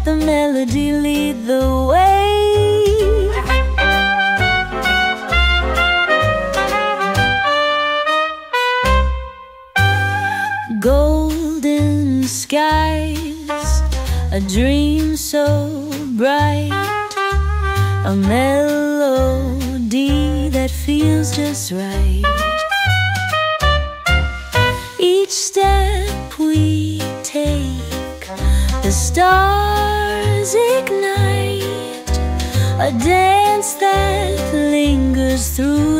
let the melody lead the way. Golden skies, a dream so bright, a melody that feels just right. Each step we take, the stars. a dance that lingers through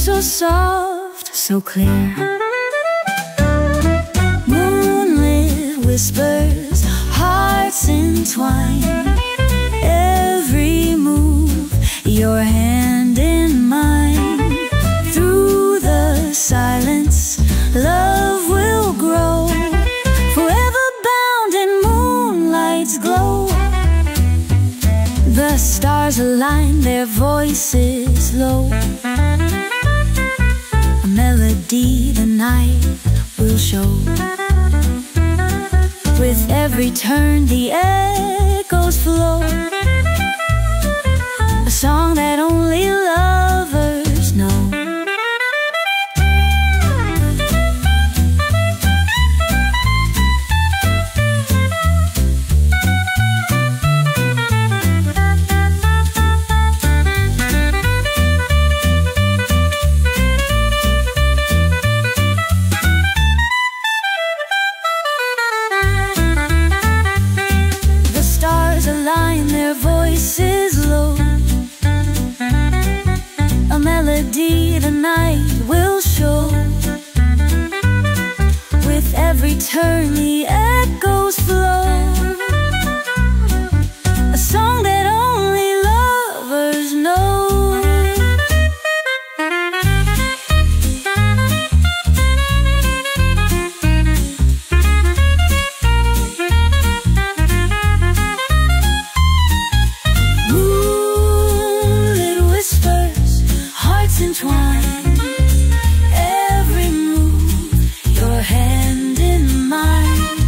so soft, so clear. Moonlit whispers, hearts entwined. Every move, your hand in mine. Through the silence, love will grow. Forever bound in moonlight's glow. The stars align, their voices low melody the night will show. With every turn, the echoes flow. A song that only hand in mine.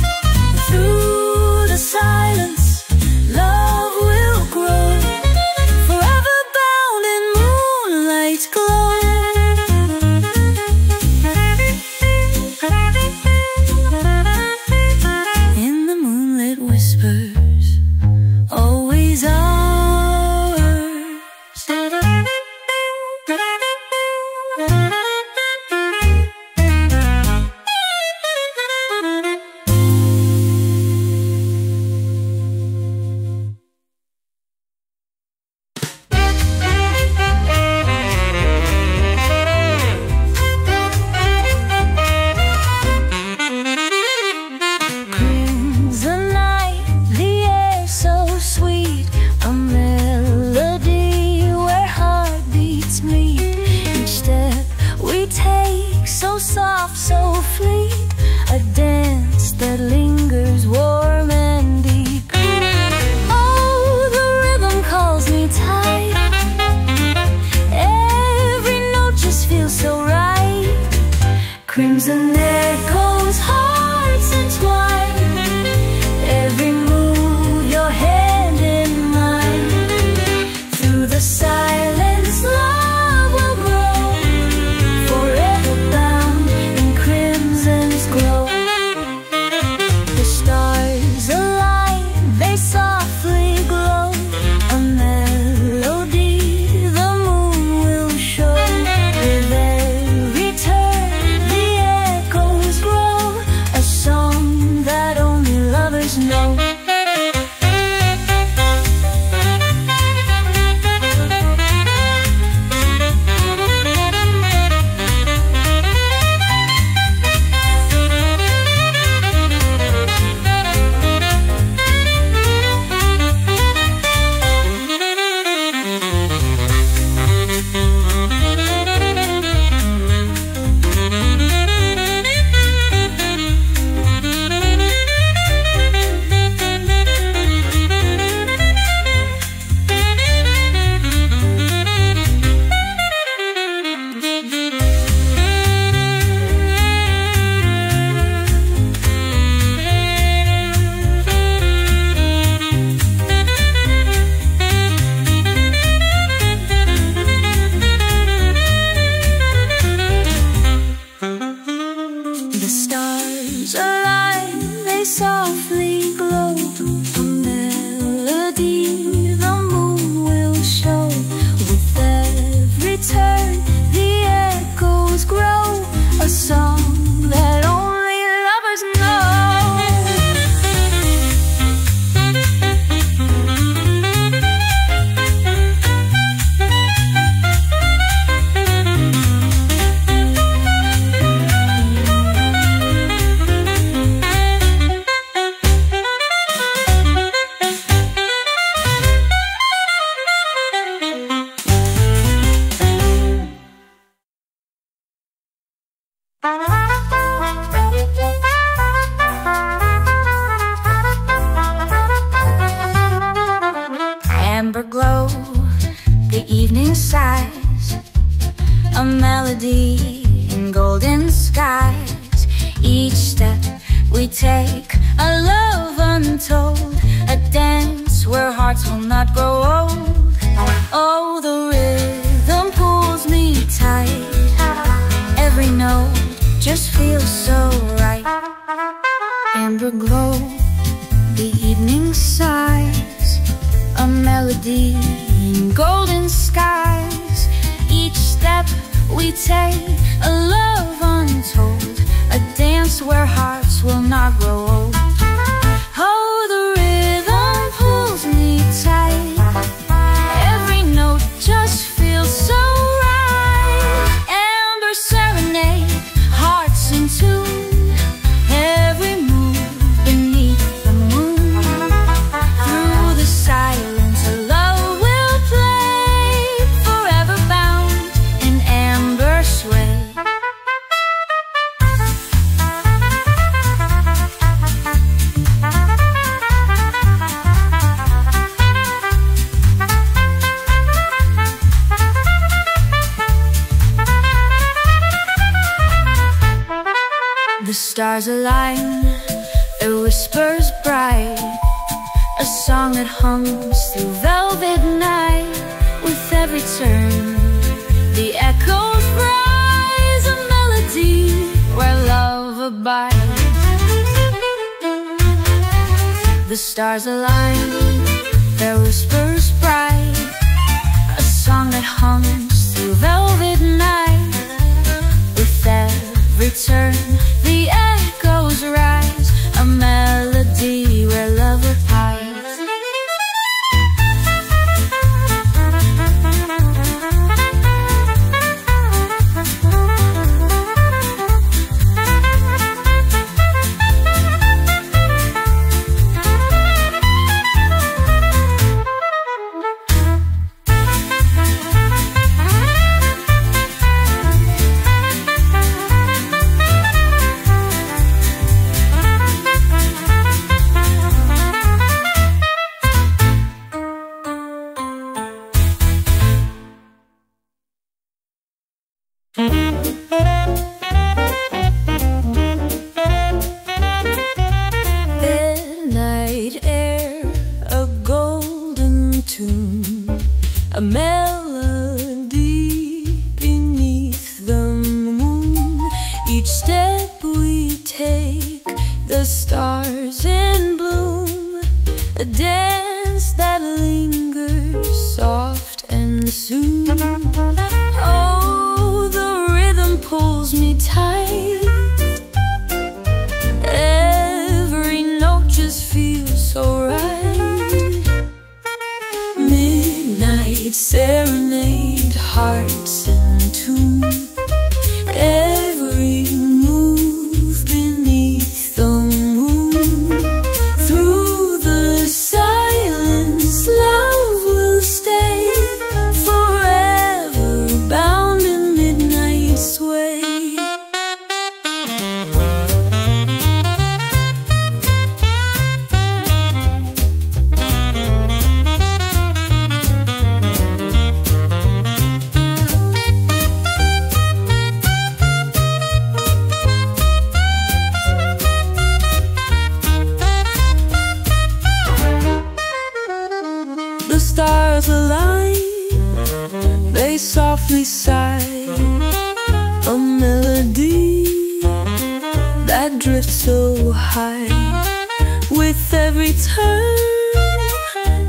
a love untold, a dance where hearts will not grow old. Oh, the rhythm pulls me tight. Every note just feels so right. Amber glow, the evening sighs, a melody in golden skies. Each step we take, a love untold, a dance where hearts will not grow old. Stars align, it whispers bright A song that hums through velvet night. With every turn, the echoes rise A melody where love abides. The stars align, their whispers bright A song that hums through velvet night. With every turn stars align, they softly sigh. A melody that drifts so high. With every turn,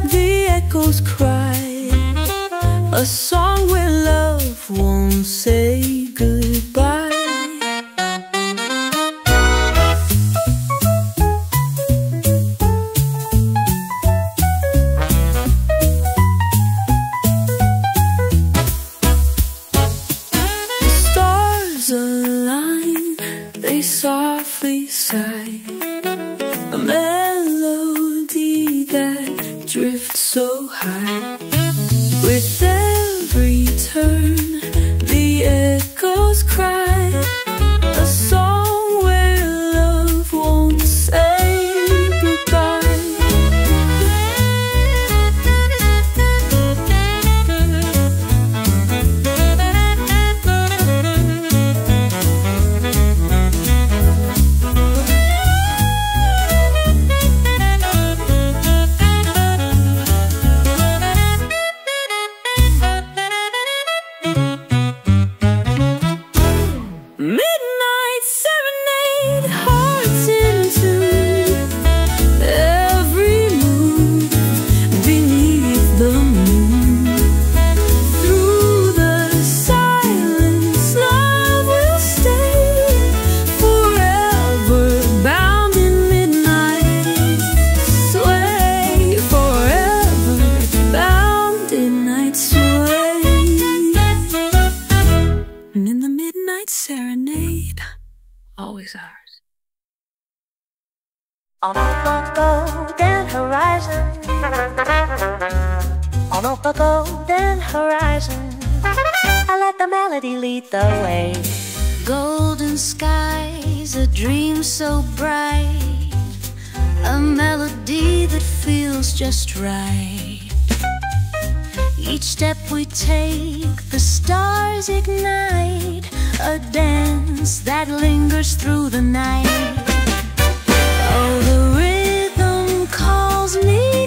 the echoes cry. A song where love won't say goodbye. Serenade, always ours. On up a golden horizon. On up a golden horizon. I let the melody lead the way. Golden skies, a dream so bright, a melody that feels just right. Each step we take, the stars ignite a dance that lingers through the night. Oh, the rhythm calls me.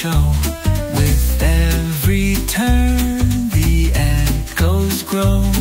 show. With every turn, the echoes grow.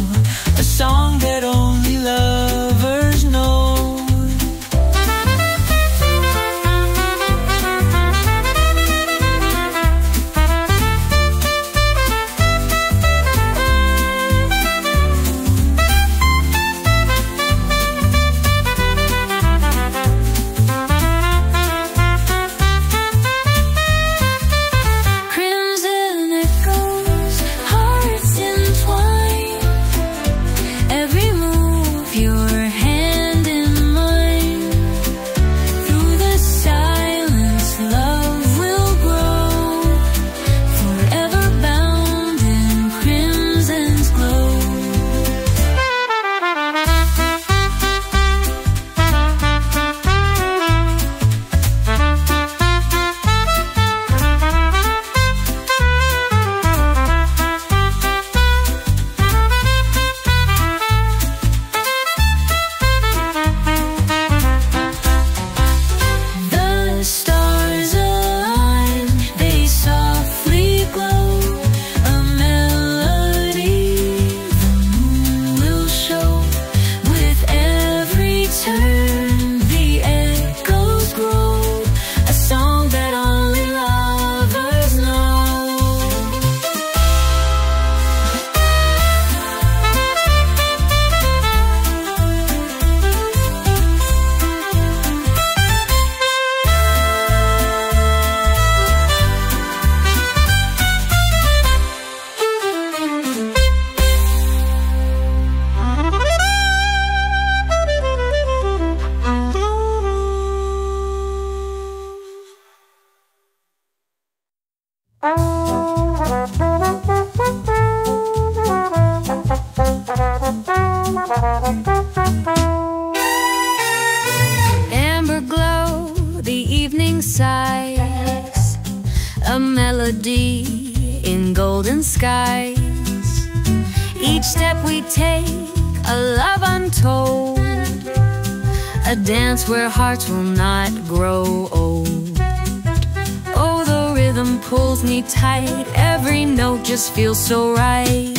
feels so right.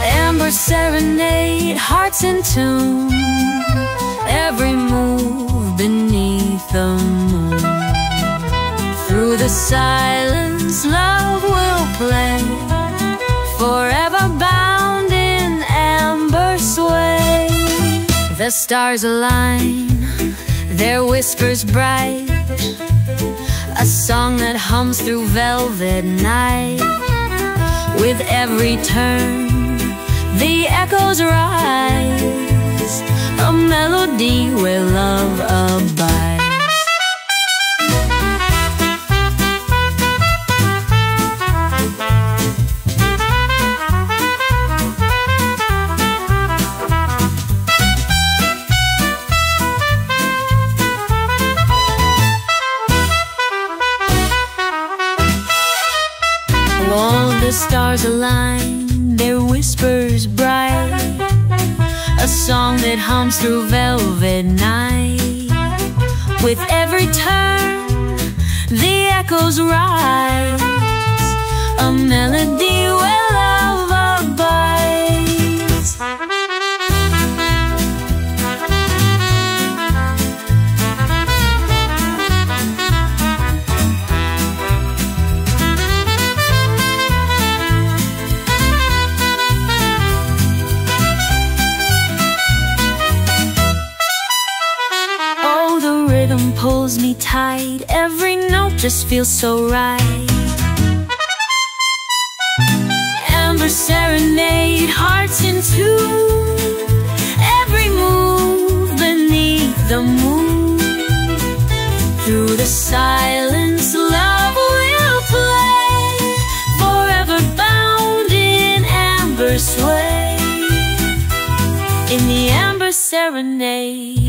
Amber serenade, hearts in tune. Every move beneath the moon. Through the silence, love will play. Forever bound in amber sway. The stars align, their whispers bright song that hums through velvet night. With every turn, the echoes rise, a melody where love abides. That through velvet night. With every turn, the echoes rise. A melody tight. Every note just feels so right. Amber serenade, hearts in tune. Every move beneath the moon. Through the silence, love will play. Forever bound in amber sway. In the amber serenade,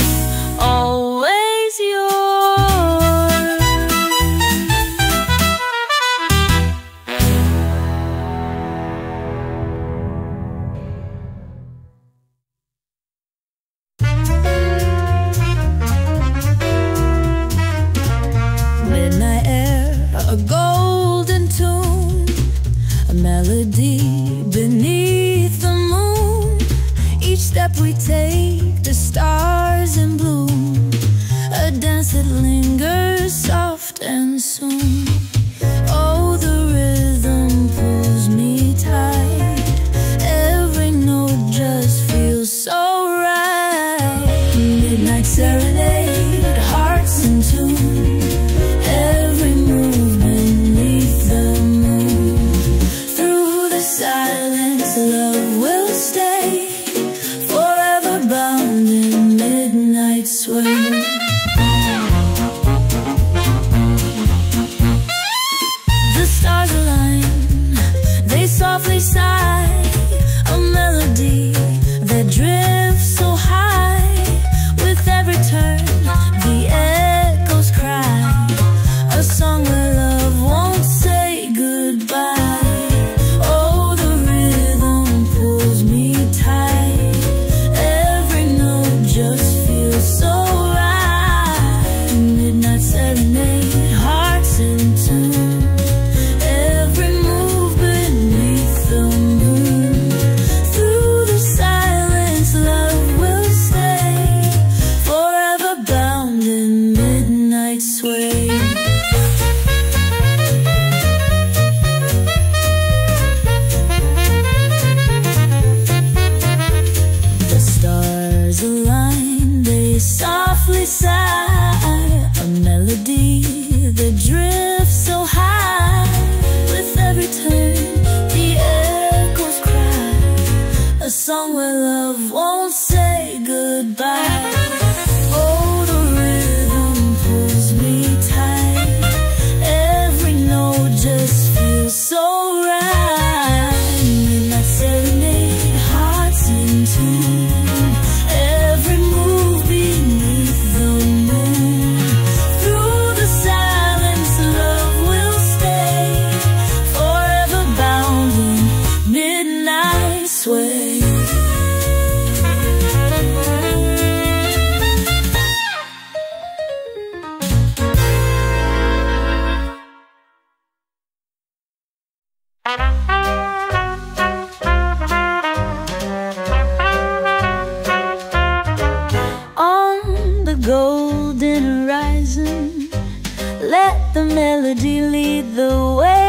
the melody lead the way.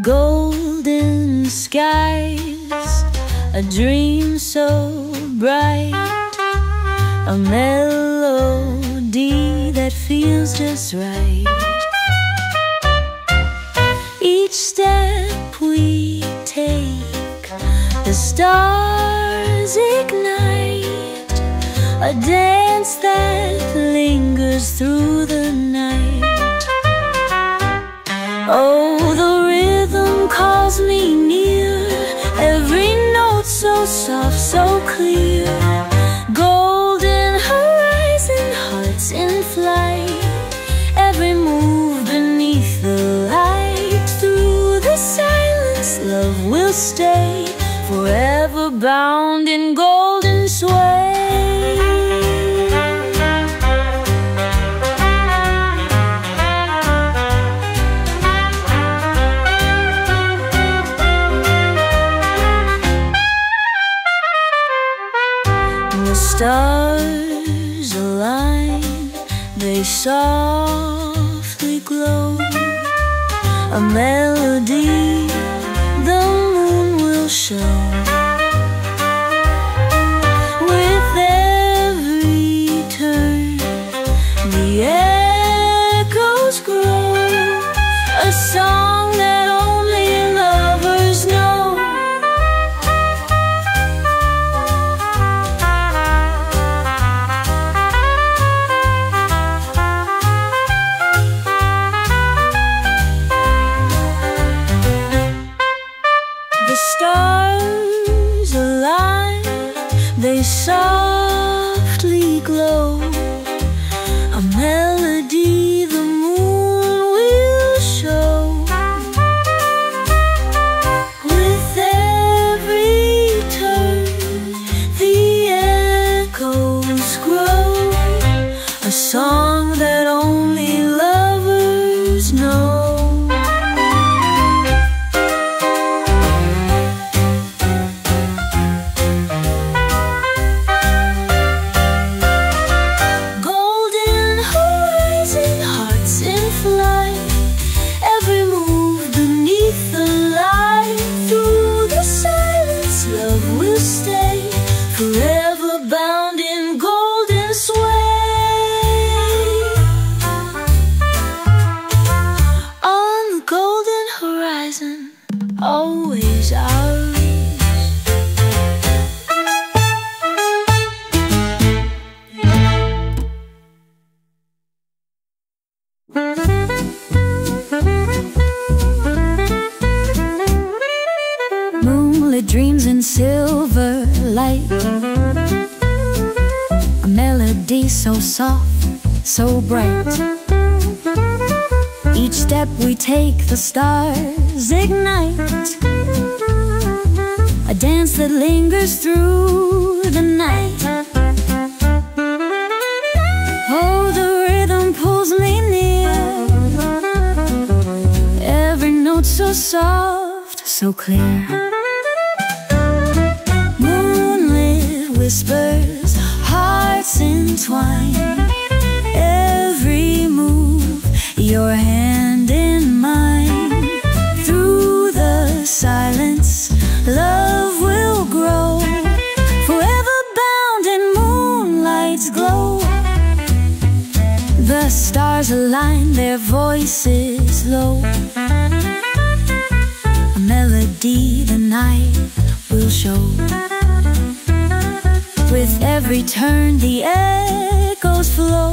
Golden skies, a dream so bright, a melody that feels just right. Each step we take, the stars A dance that lingers through the night. Oh, the rhythm calls me near. Every note so soft, so clear. Golden horizon, hearts in flight. Every move beneath the light. Through the silence, love will stay. Forever bound in gold. No. so soft, so clear. Moonlit whispers, hearts entwined. Every move, your hand in mine. Through the silence, love will grow. Forever bound in moonlight's glow. The stars align, their voices low. night will show. With every turn, the echoes flow.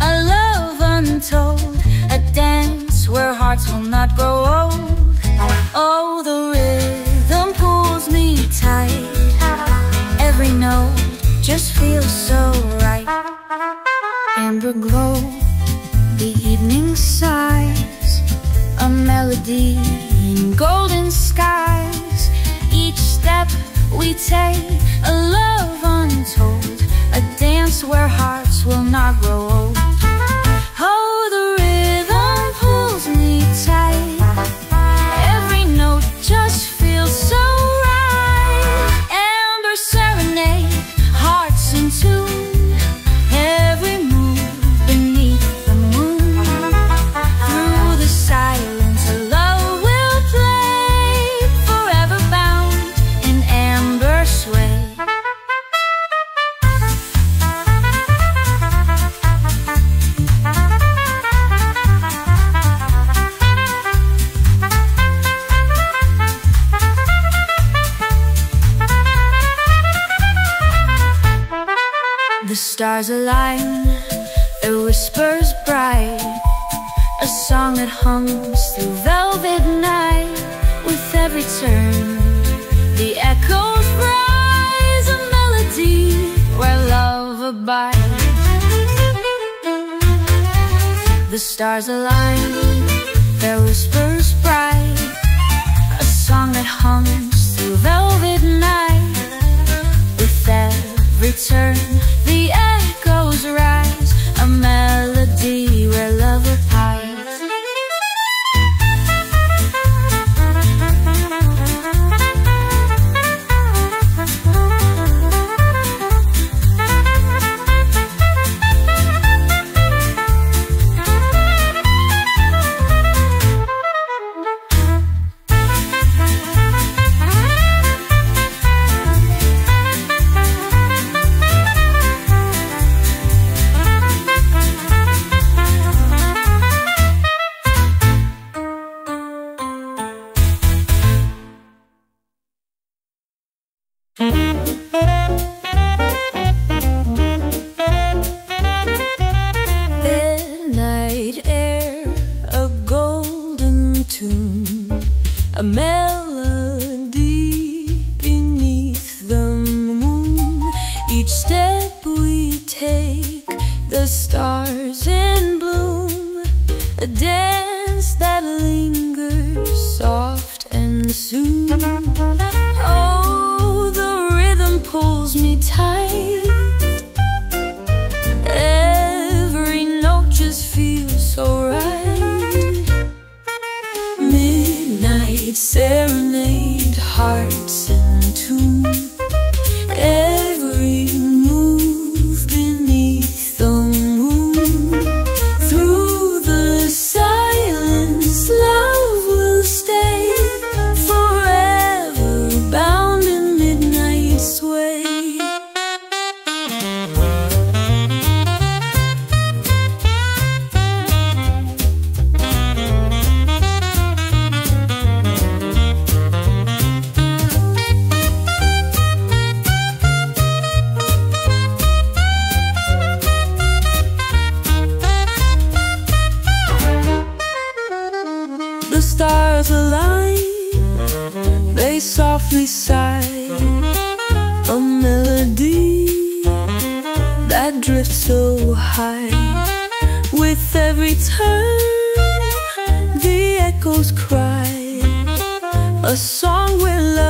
a love untold, a dance where hearts will not grow old. Oh, the rhythm pulls me tight. Every note just feels so right. Amber glow, the evening sighs, a melody in golden skies. Each step we take, a love untold, a dance where hearts will not grow old. Beside sigh A melody that drifts so high. With every turn the echoes cry. A song will love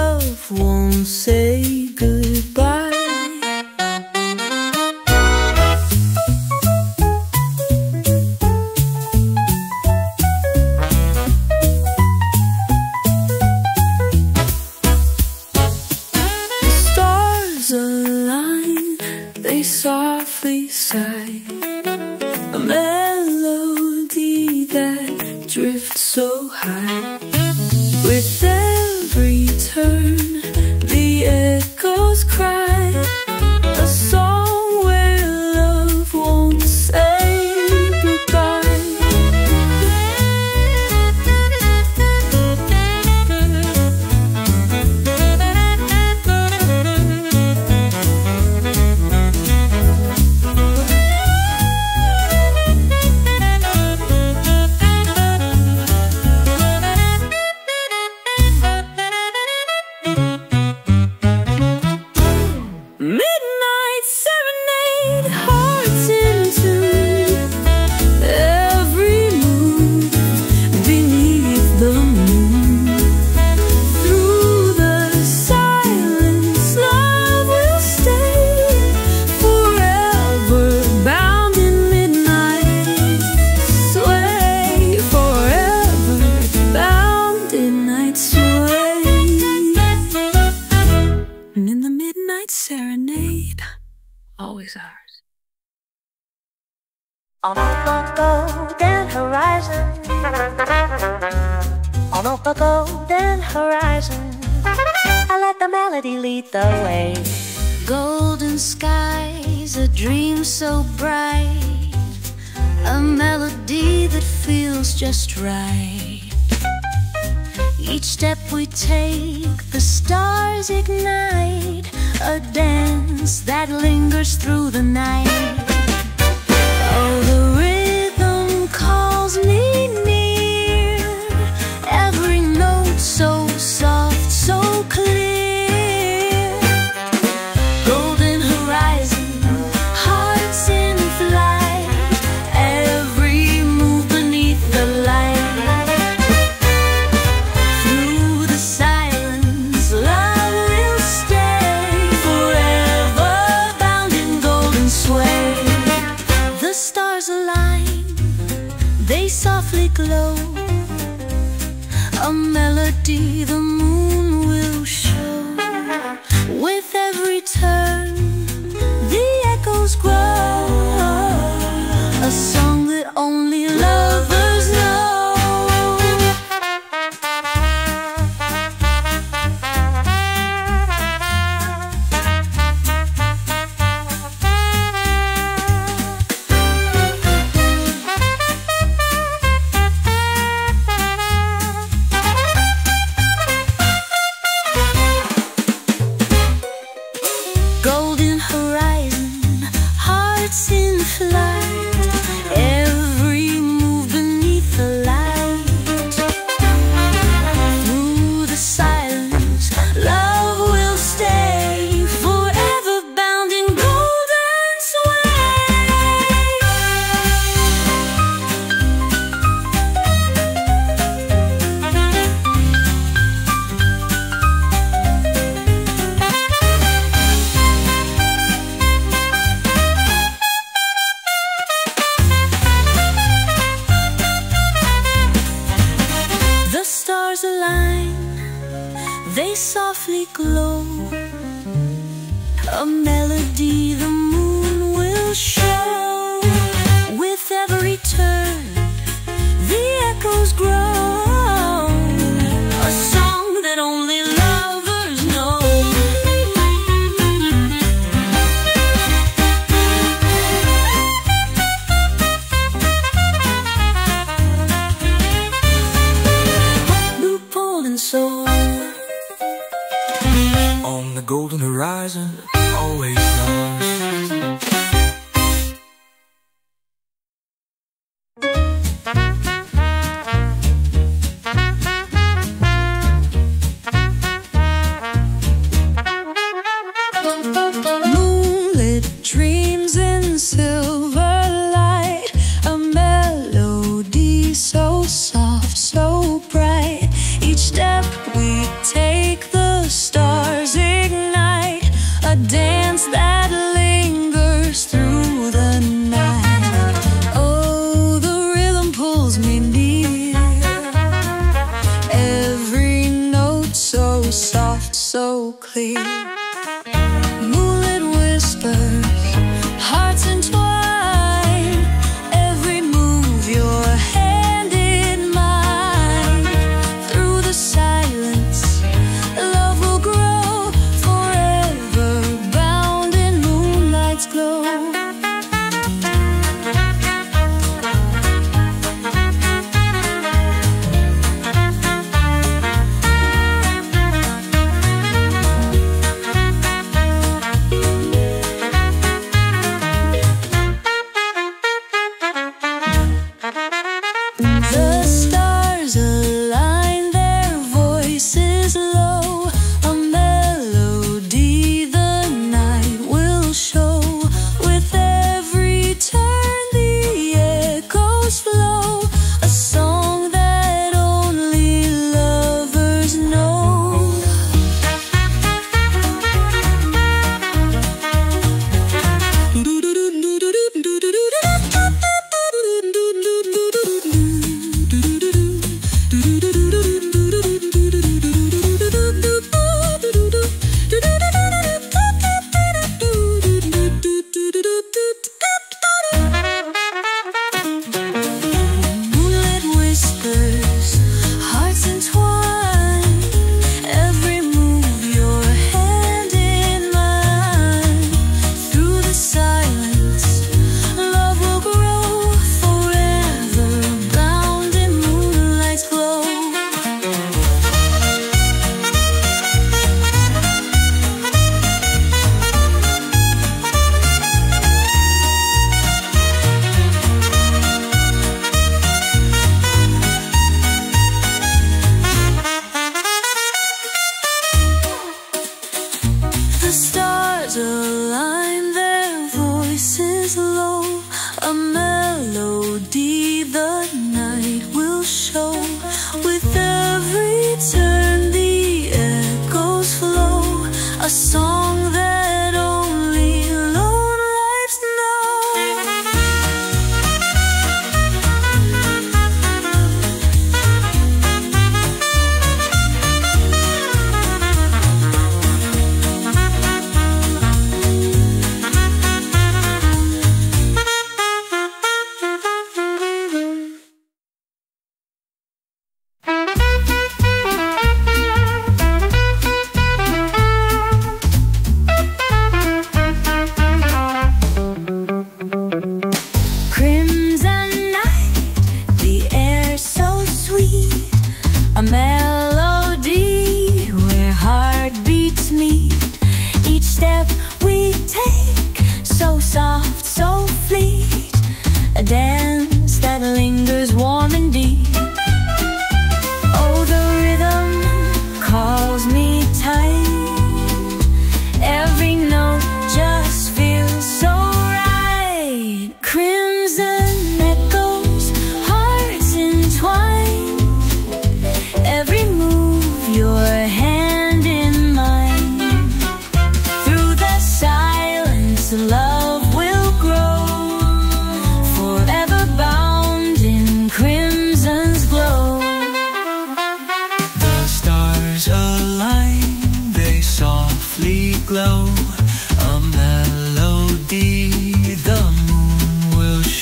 serenade. Always ours. On a golden horizon. On a golden horizon. I let the melody lead the way. Golden skies, a dream so bright. A melody that feels just right. Each step we take, the stars ignite a dance that lingers through the night. Oh, the rhythm calls me.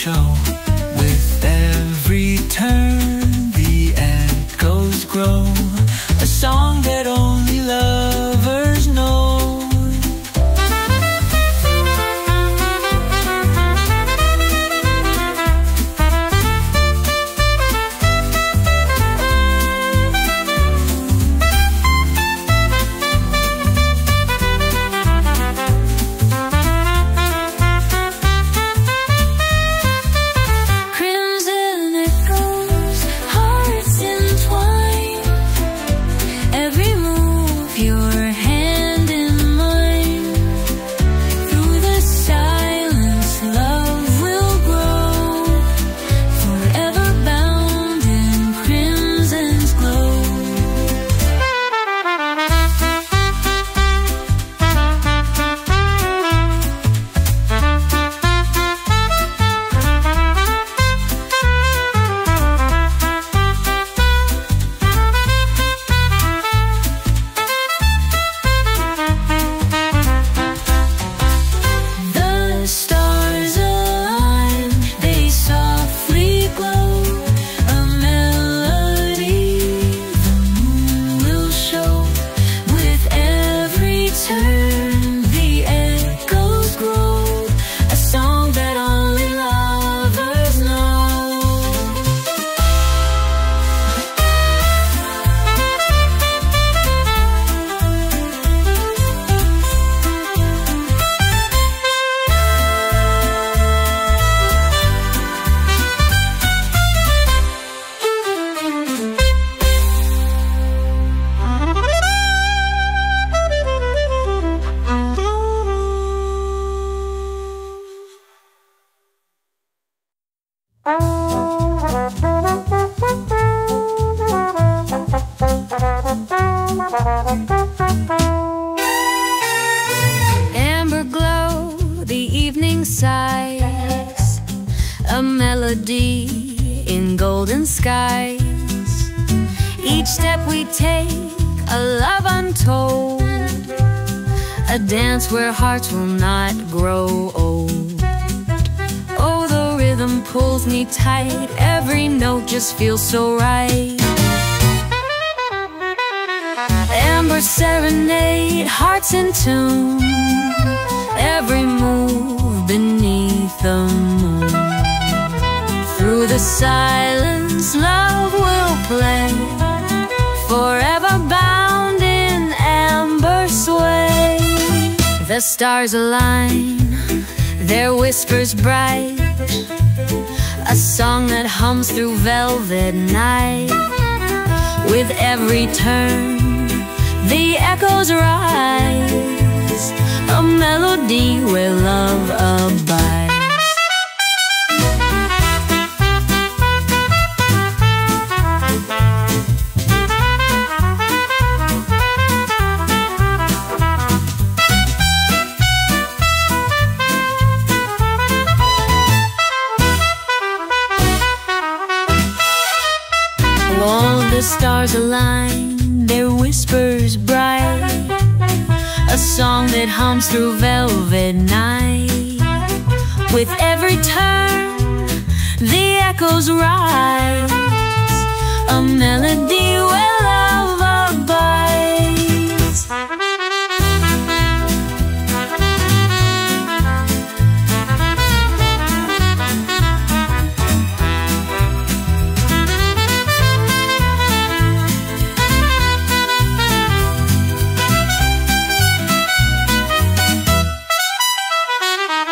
show. through velvet night. With every turn, the echoes rise, a melody where love abides. Echoes. A melody where love abides.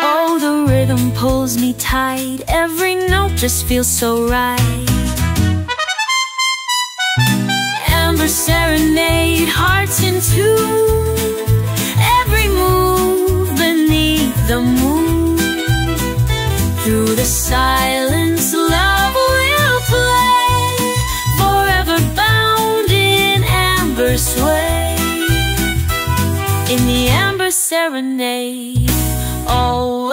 Oh, the rhythm pulls me tight. Just feels so right. Amber serenade, hearts in tune. Every move beneath the moon. Through the silence, love will play. Forever bound in amber sway. In the amber serenade, always